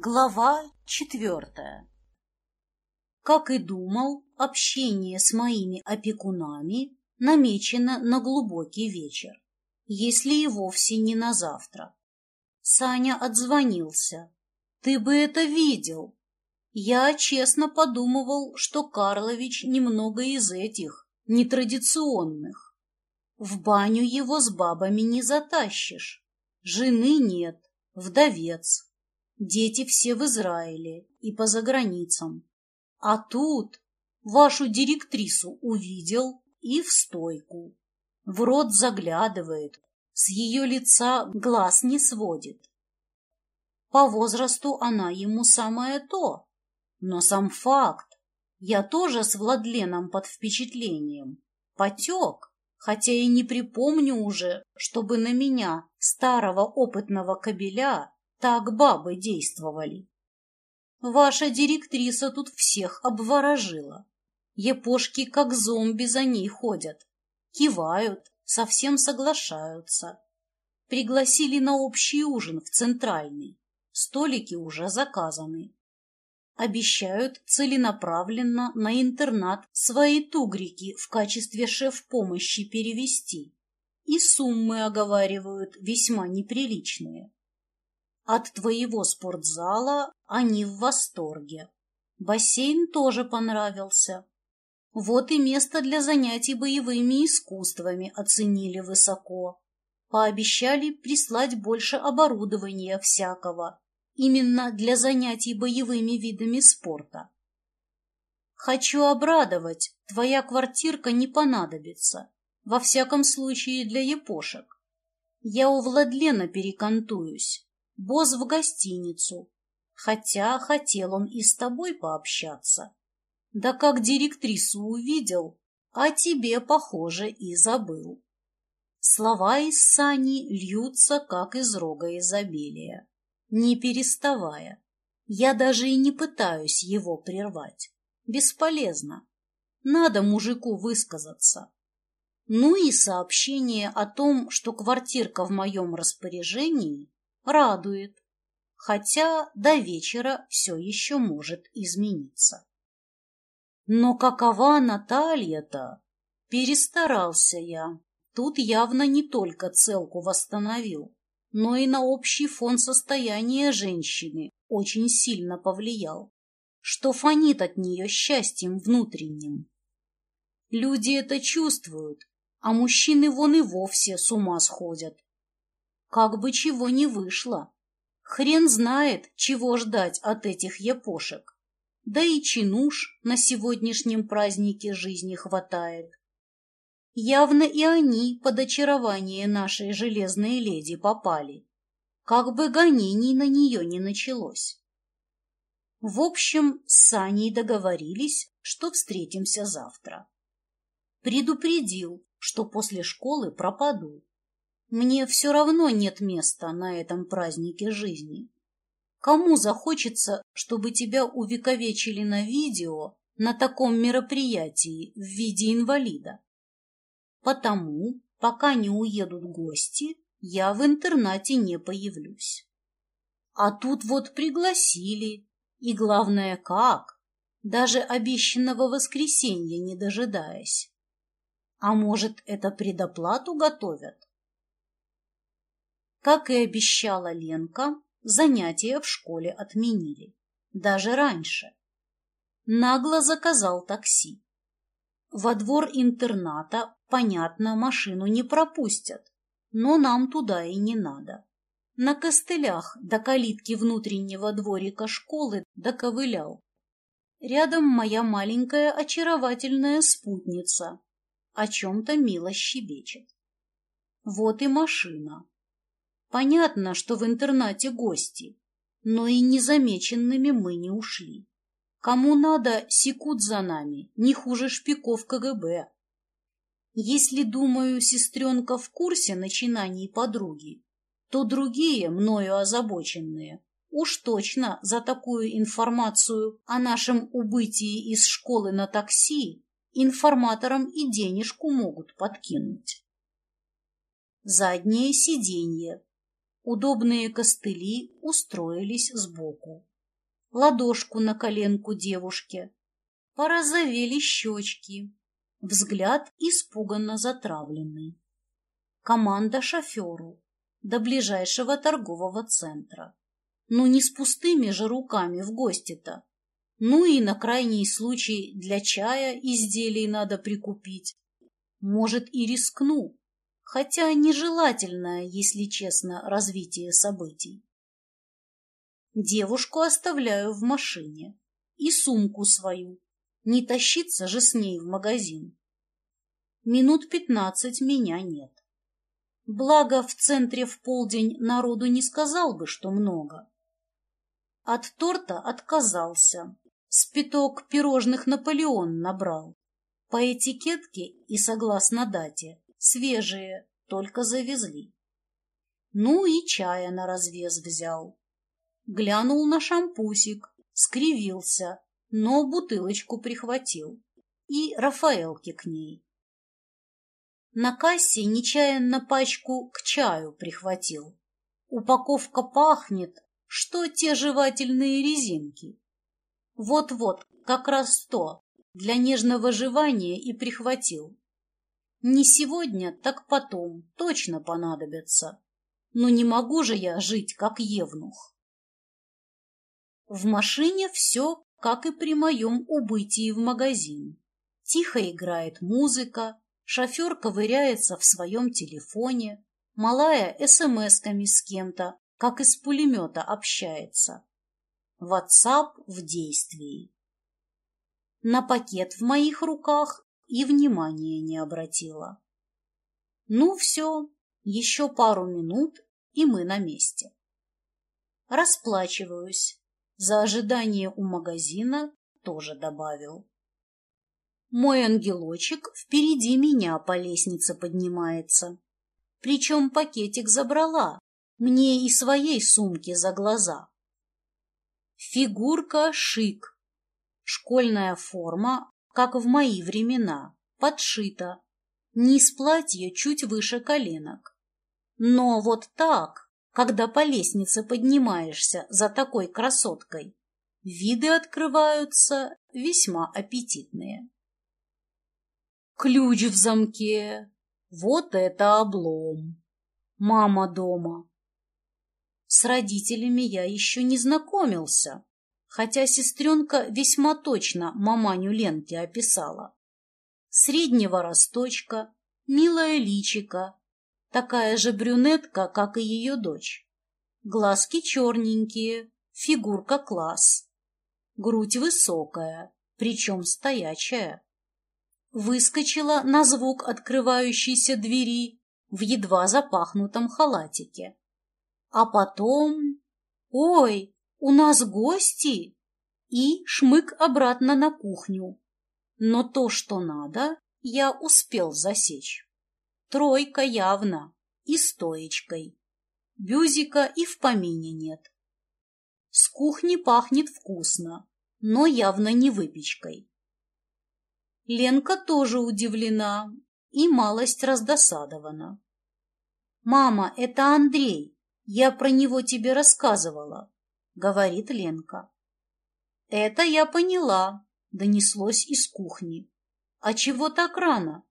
Глава четвертая Как и думал, общение с моими опекунами намечено на глубокий вечер, если и вовсе не на завтра. Саня отзвонился. «Ты бы это видел!» Я честно подумывал, что Карлович немного из этих, нетрадиционных. В баню его с бабами не затащишь. Жены нет, вдовец Дети все в Израиле и по заграницам. А тут вашу директрису увидел и в стойку. В рот заглядывает, с ее лица глаз не сводит. По возрасту она ему самое то, но сам факт. Я тоже с Владленом под впечатлением. Потек, хотя и не припомню уже, чтобы на меня, старого опытного кобеля, так бабы действовали. Ваша директриса тут всех обворожила. Епошки как зомби за ней ходят. Кивают, совсем соглашаются. Пригласили на общий ужин в Центральный. Столики уже заказаны. Обещают целенаправленно на интернат свои тугрики в качестве шеф-помощи перевести. И суммы оговаривают весьма неприличные. От твоего спортзала они в восторге. Бассейн тоже понравился. Вот и место для занятий боевыми искусствами оценили высоко. Пообещали прислать больше оборудования всякого, именно для занятий боевыми видами спорта. Хочу обрадовать, твоя квартирка не понадобится, во всяком случае для епошек. Я у Владлена перекантуюсь, Боз в гостиницу, хотя хотел он и с тобой пообщаться. Да как директрису увидел, а тебе, похоже, и забыл. Слова из сани льются, как из рога изобилия, не переставая. Я даже и не пытаюсь его прервать. Бесполезно. Надо мужику высказаться. Ну и сообщение о том, что квартирка в моем распоряжении, радует, хотя до вечера все еще может измениться. Но какова Наталья-то? Перестарался я. Тут явно не только целку восстановил, но и на общий фон состояния женщины очень сильно повлиял, что фонит от нее счастьем внутренним. Люди это чувствуют, а мужчины вон и вовсе с ума сходят. Как бы чего не вышло. Хрен знает, чего ждать от этих япошек. Да и чинуш на сегодняшнем празднике жизни хватает. Явно и они под очарование нашей железной леди попали. Как бы гонений на нее не началось. В общем, с Саней договорились, что встретимся завтра. Предупредил, что после школы пропаду. Мне все равно нет места на этом празднике жизни. Кому захочется, чтобы тебя увековечили на видео на таком мероприятии в виде инвалида? Потому, пока не уедут гости, я в интернате не появлюсь. А тут вот пригласили, и главное, как, даже обещанного воскресенья не дожидаясь. А может, это предоплату готовят? Как и обещала Ленка, занятия в школе отменили. Даже раньше. Нагло заказал такси. Во двор интерната, понятно, машину не пропустят, но нам туда и не надо. На костылях до калитки внутреннего дворика школы доковылял. Рядом моя маленькая очаровательная спутница о чем-то мило щебечет. Вот и машина. Понятно, что в интернате гости, но и незамеченными мы не ушли. Кому надо, секут за нами, не хуже шпиков КГБ. Если, думаю, сестренка в курсе начинаний подруги, то другие, мною озабоченные, уж точно за такую информацию о нашем убытии из школы на такси информаторам и денежку могут подкинуть. Заднее сиденье Удобные костыли устроились сбоку. ладошку на коленку девушке. Порозовели щечки, взгляд испуганно затравленный. Команда шоферу до ближайшего торгового центра. Ну не с пустыми же руками в гости-то. Ну и на крайний случай для чая изделий надо прикупить. Может и рискну, хотя нежелательное, если честно, развитие событий. Девушку оставляю в машине и сумку свою. Не тащиться же с ней в магазин. Минут пятнадцать меня нет. Благо, в центре в полдень народу не сказал бы, что много. От торта отказался. Спиток пирожных «Наполеон» набрал. По этикетке и согласно дате. Свежие, только завезли. Ну и чая на развес взял. Глянул на шампусик, скривился, но бутылочку прихватил. И Рафаэлки к ней. На кассе нечаянно пачку к чаю прихватил. Упаковка пахнет, что те жевательные резинки. Вот-вот, как раз то, для нежного жевания и прихватил. Не сегодня, так потом, точно понадобятся. Но не могу же я жить, как евнух. В машине все, как и при моем убытии в магазин. Тихо играет музыка, шофер ковыряется в своем телефоне, малая смс-ками с кем-то, как из пулемета общается. WhatsApp в действии. На пакет в моих руках и внимания не обратила. Ну все, еще пару минут, и мы на месте. Расплачиваюсь. За ожидание у магазина тоже добавил. Мой ангелочек впереди меня по лестнице поднимается. Причем пакетик забрала, мне и своей сумки за глаза. Фигурка шик. Школьная форма как в мои времена, подшита. Низ платья чуть выше коленок. Но вот так, когда по лестнице поднимаешься за такой красоткой, виды открываются весьма аппетитные. Ключ в замке. Вот это облом. Мама дома. С родителями я еще не знакомился хотя сестренка весьма точно маманю Ленки описала. Среднего росточка, милая личика, такая же брюнетка, как и ее дочь. Глазки черненькие, фигурка класс. Грудь высокая, причем стоячая. Выскочила на звук открывающейся двери в едва запахнутом халатике. А потом... Ой, «У нас гости!» и шмык обратно на кухню. Но то, что надо, я успел засечь. Тройка явно и стоечкой. Бюзика и в помине нет. С кухни пахнет вкусно, но явно не выпечкой. Ленка тоже удивлена и малость раздосадована. «Мама, это Андрей. Я про него тебе рассказывала говорит Ленка. Это я поняла, донеслось из кухни. А чего так рано?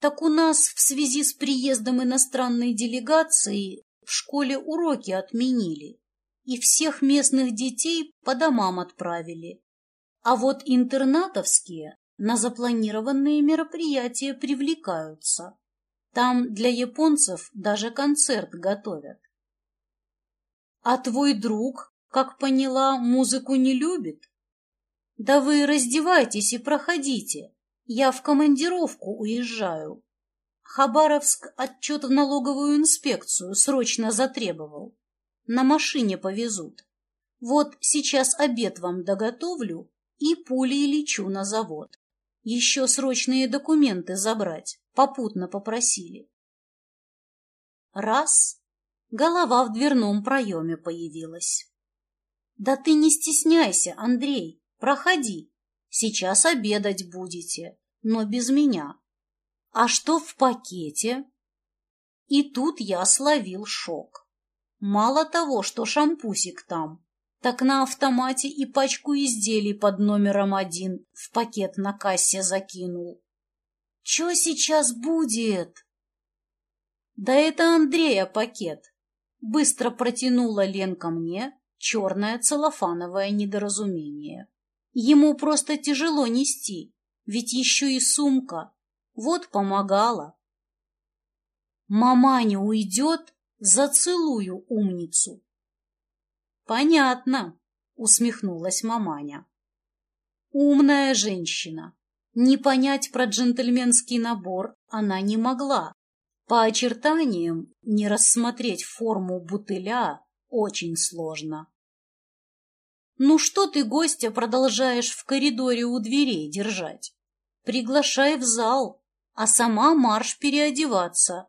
Так у нас в связи с приездом иностранной делегации в школе уроки отменили и всех местных детей по домам отправили. А вот интернатовские на запланированные мероприятия привлекаются. Там для японцев даже концерт готовят. А твой друг, как поняла, музыку не любит? Да вы раздевайтесь и проходите. Я в командировку уезжаю. Хабаровск отчет в налоговую инспекцию срочно затребовал. На машине повезут. Вот сейчас обед вам доготовлю и пулей лечу на завод. Еще срочные документы забрать, попутно попросили. Раз Голова в дверном проеме появилась. «Да ты не стесняйся, Андрей, проходи. Сейчас обедать будете, но без меня. А что в пакете?» И тут я словил шок. Мало того, что шампусик там, так на автомате и пачку изделий под номером один в пакет на кассе закинул. Че сейчас будет? Да это Андрея пакет. Быстро протянула Ленка мне черное целлофановое недоразумение. Ему просто тяжело нести, ведь еще и сумка. Вот помогала. Маманя уйдет, зацелую умницу. Понятно, усмехнулась маманя. Умная женщина. Не понять про джентльменский набор она не могла. По очертаниям не рассмотреть форму бутыля очень сложно. Ну что ты гостя продолжаешь в коридоре у дверей держать? Приглашай в зал, а сама марш переодеваться.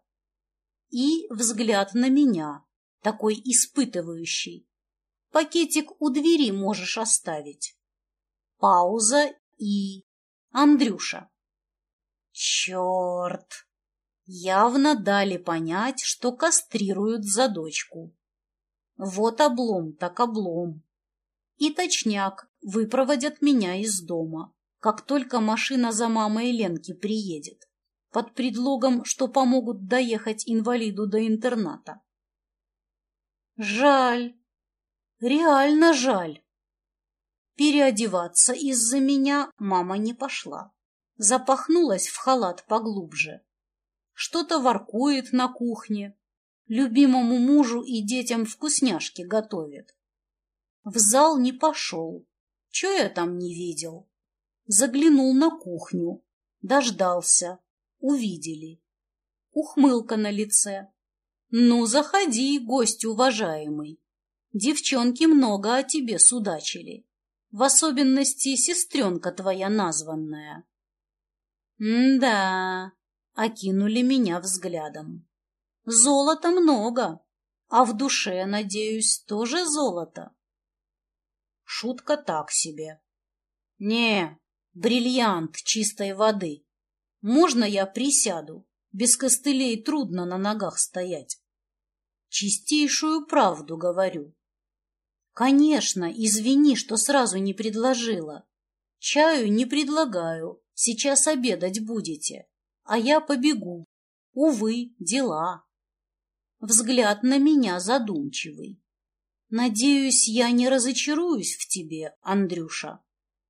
И взгляд на меня, такой испытывающий. Пакетик у двери можешь оставить. Пауза и... Андрюша. Черт! Явно дали понять, что кастрируют за дочку. Вот облом так облом. И точняк, выпроводят меня из дома, как только машина за мамой Ленки приедет, под предлогом, что помогут доехать инвалиду до интерната. Жаль, реально жаль. Переодеваться из-за меня мама не пошла. Запахнулась в халат поглубже. Что-то воркует на кухне. Любимому мужу и детям вкусняшки готовит. В зал не пошел. Че я там не видел? Заглянул на кухню. Дождался. Увидели. Ухмылка на лице. Ну, заходи, гость уважаемый. Девчонки много о тебе судачили. В особенности сестренка твоя названная. М-да, окинули меня взглядом. Золота много, а в душе, надеюсь, тоже золото. Шутка так себе. Не, бриллиант чистой воды. Можно я присяду? Без костылей трудно на ногах стоять. Чистейшую правду говорю. Конечно, извини, что сразу не предложила. Чаю не предлагаю, сейчас обедать будете, а я побегу. Увы, дела. Взгляд на меня задумчивый. Надеюсь, я не разочаруюсь в тебе, Андрюша.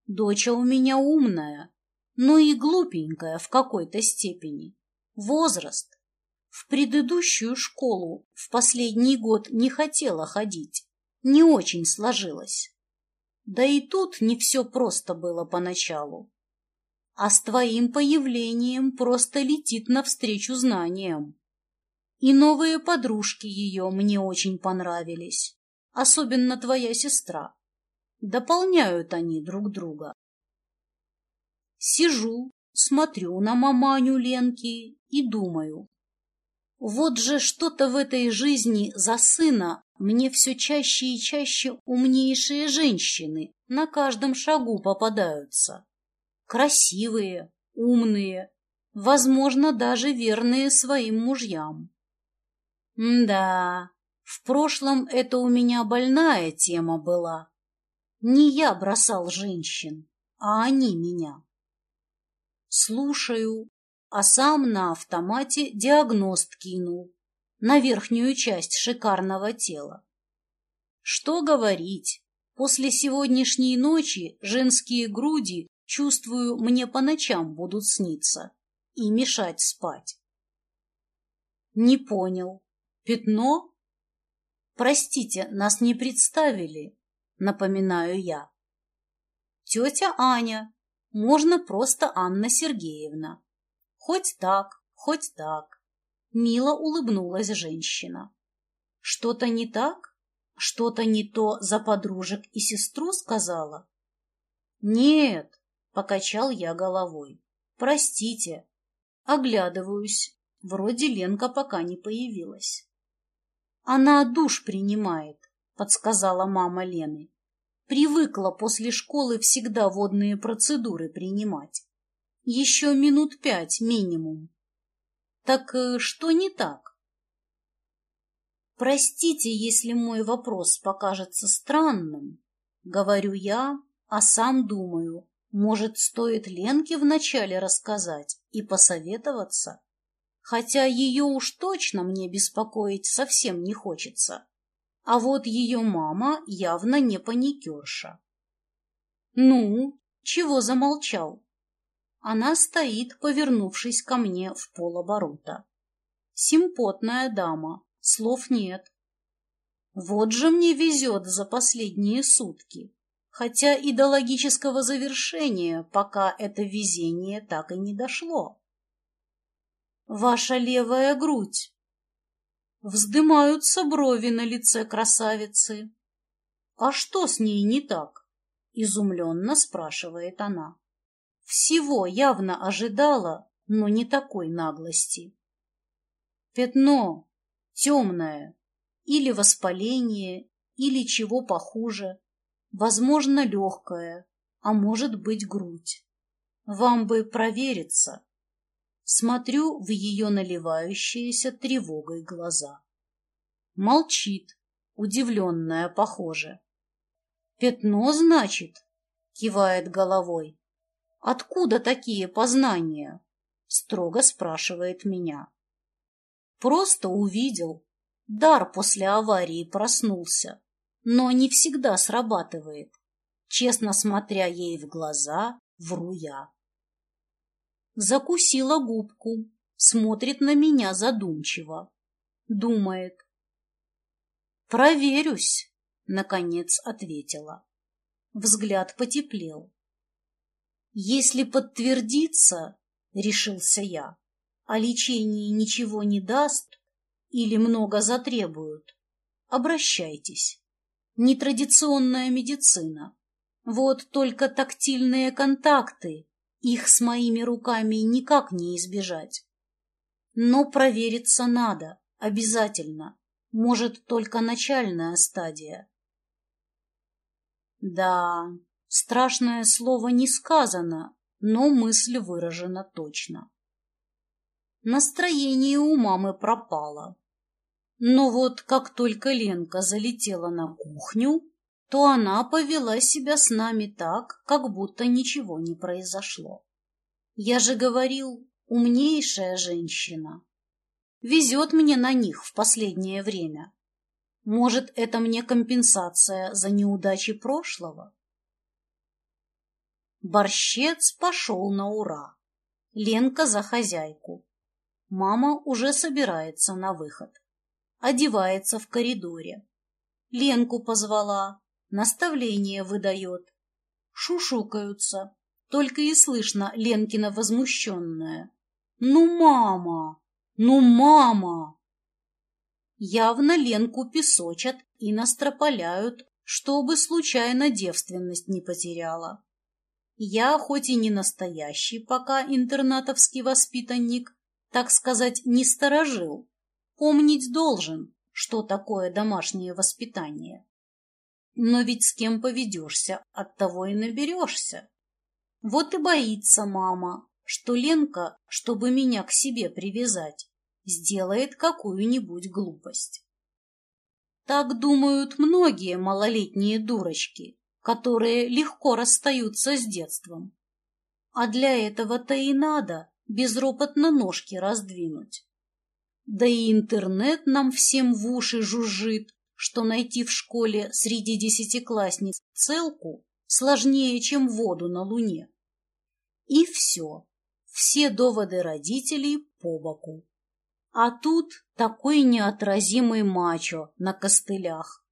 Доча у меня умная, но и глупенькая в какой-то степени. Возраст. В предыдущую школу в последний год не хотела ходить. Не очень сложилось. Да и тут не все просто было поначалу. А с твоим появлением просто летит навстречу знаниям. И новые подружки ее мне очень понравились особенно твоя сестра. Дополняют они друг друга. Сижу, смотрю на маманю Ленки и думаю. Вот же что-то в этой жизни за сына мне все чаще и чаще умнейшие женщины на каждом шагу попадаются. Красивые, умные, возможно, даже верные своим мужьям. Да, в прошлом это у меня больная тема была. Не я бросал женщин, а они меня. Слушаю, а сам на автомате диагност кинул на верхнюю часть шикарного тела. Что говорить, после сегодняшней ночи женские груди, чувствую, мне по ночам будут сниться и мешать спать. Не понял. Пятно Простите, нас не представили, напоминаю я. Тетя Аня, можно просто Анна Сергеевна. Хоть так, хоть так. Мило улыбнулась женщина. Что-то не так? Что-то не то за подружек и сестру сказала? Нет, покачал я головой. Простите. Оглядываюсь. Вроде Ленка пока не появилась. Она душ принимает, подсказала мама Лены. Привыкла после школы всегда водные процедуры принимать. Еще минут пять минимум. Так э, что не так? Простите, если мой вопрос покажется странным, говорю я, а сам думаю, может, стоит Ленке вначале рассказать и посоветоваться? Хотя ее уж точно мне беспокоить совсем не хочется. А вот ее мама явно не паникерша. «Ну, чего замолчал?» Она стоит, повернувшись ко мне в полоборота. Симпотная дама, слов нет. Вот же мне везет за последние сутки, хотя и до логического завершения пока это везение так и не дошло. Ваша левая грудь. Вздымаются брови на лице красавицы. А что с ней не так? Изумленно спрашивает она. Всего явно ожидала, но не такой наглости. Пятно темное, или воспаление, или чего похуже, возможно, легкое, а может быть грудь. Вам бы провериться. Смотрю в ее наливающиеся тревогой глаза. Молчит, удивленная, похоже. «Пятно, значит?» — кивает головой. «Откуда такие познания?» — строго спрашивает меня. «Просто увидел. Дар после аварии проснулся, но не всегда срабатывает. Честно смотря ей в глаза, вру я. Закусила губку, смотрит на меня задумчиво. Думает. «Проверюсь», — наконец ответила. Взгляд потеплел. Если подтвердится, решился я, а лечение ничего не даст или много затребуют, обращайтесь. Нетрадиционная медицина. Вот только тактильные контакты, их с моими руками никак не избежать. Но провериться надо, обязательно. Может, только начальная стадия. Да, Страшное слово не сказано, но мысль выражена точно. Настроение у мамы пропало. Но вот как только Ленка залетела на кухню, то она повела себя с нами так, как будто ничего не произошло. Я же говорил, умнейшая женщина. Везет мне на них в последнее время. Может, это мне компенсация за неудачи прошлого? Борщец пошел на ура. Ленка за хозяйку. Мама уже собирается на выход. Одевается в коридоре. Ленку позвала, наставление выдает. Шушукаются. Только и слышно Ленкина возмущенная. «Ну, мама! Ну, мама!» Явно Ленку песочат и настропаляют, чтобы случайно девственность не потеряла. Я, хоть и не настоящий пока интернатовский воспитанник, так сказать, не сторожил, помнить должен, что такое домашнее воспитание. Но ведь с кем поведешься, от того и наберешься. Вот и боится мама, что Ленка, чтобы меня к себе привязать, сделает какую-нибудь глупость. Так думают многие малолетние дурочки, которые легко расстаются с детством. А для этого-то и надо безропотно ножки раздвинуть. Да и интернет нам всем в уши жужжит, что найти в школе среди десятиклассниц целку сложнее, чем воду на луне. И все. Все доводы родителей по боку. А тут такой неотразимый мачо на костылях.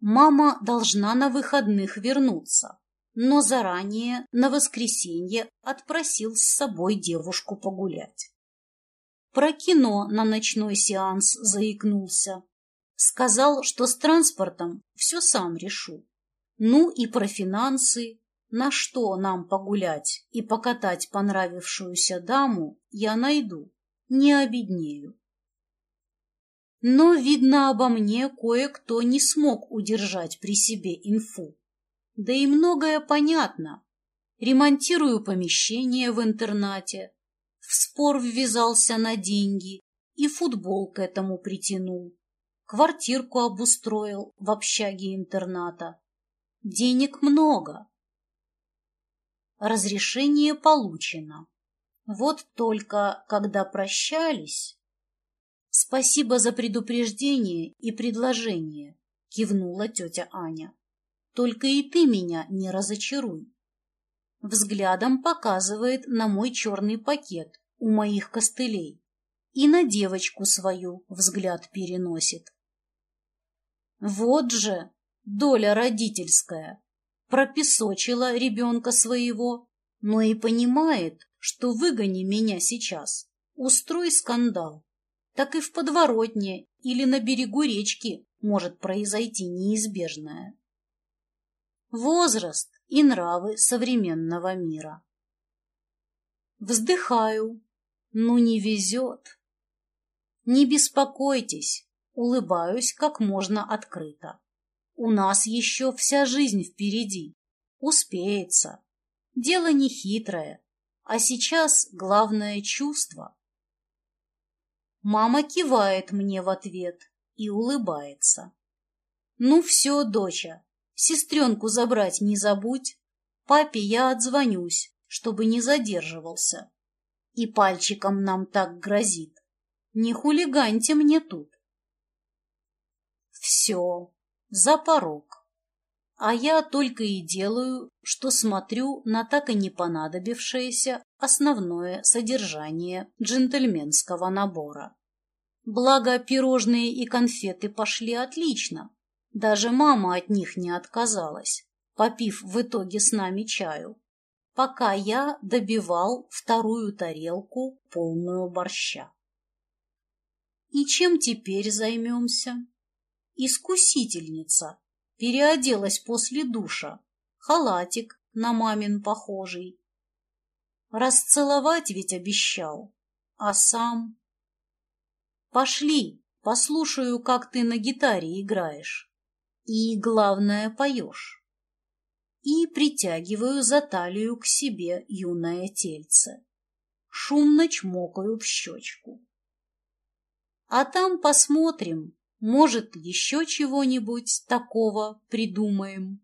Мама должна на выходных вернуться, но заранее на воскресенье отпросил с собой девушку погулять. Про кино на ночной сеанс заикнулся. Сказал, что с транспортом все сам решу. Ну и про финансы, на что нам погулять и покатать понравившуюся даму, я найду, не обеднею. Но, видно, обо мне кое-кто не смог удержать при себе инфу. Да и многое понятно. Ремонтирую помещение в интернате, в спор ввязался на деньги и футбол к этому притянул. Квартирку обустроил в общаге интерната. Денег много. Разрешение получено. Вот только, когда прощались... Спасибо за предупреждение и предложение, кивнула тетя Аня. Только и ты меня не разочаруй. Взглядом показывает на мой черный пакет у моих костылей и на девочку свою взгляд переносит. Вот же доля родительская пропесочила ребенка своего, но и понимает, что выгони меня сейчас, устрой скандал. Так и в подворотне или на берегу речки может произойти неизбежное. Возраст и нравы современного мира. Вздыхаю, ну не везет. Не беспокойтесь, улыбаюсь как можно открыто. У нас еще вся жизнь впереди. Успеется. Дело не хитрое. А сейчас главное чувство. Мама кивает мне в ответ и улыбается. Ну все, доча, сестренку забрать не забудь. Папе я отзвонюсь, чтобы не задерживался. И пальчиком нам так грозит. Не хулиганьте мне тут. Все, за порог. А я только и делаю, что смотрю на так и не понадобившееся основное содержание джентльменского набора. Благо, пирожные и конфеты пошли отлично. Даже мама от них не отказалась, попив в итоге с нами чаю, пока я добивал вторую тарелку, полную борща. И чем теперь займемся? Искусительница переоделась после душа, халатик на мамин похожий. Расцеловать ведь обещал, а сам... Пошли, послушаю, как ты на гитаре играешь. И, главное, поешь. И притягиваю за талию к себе юное тельце. Шумно чмокаю в щечку. А там посмотрим, может, еще чего-нибудь такого придумаем.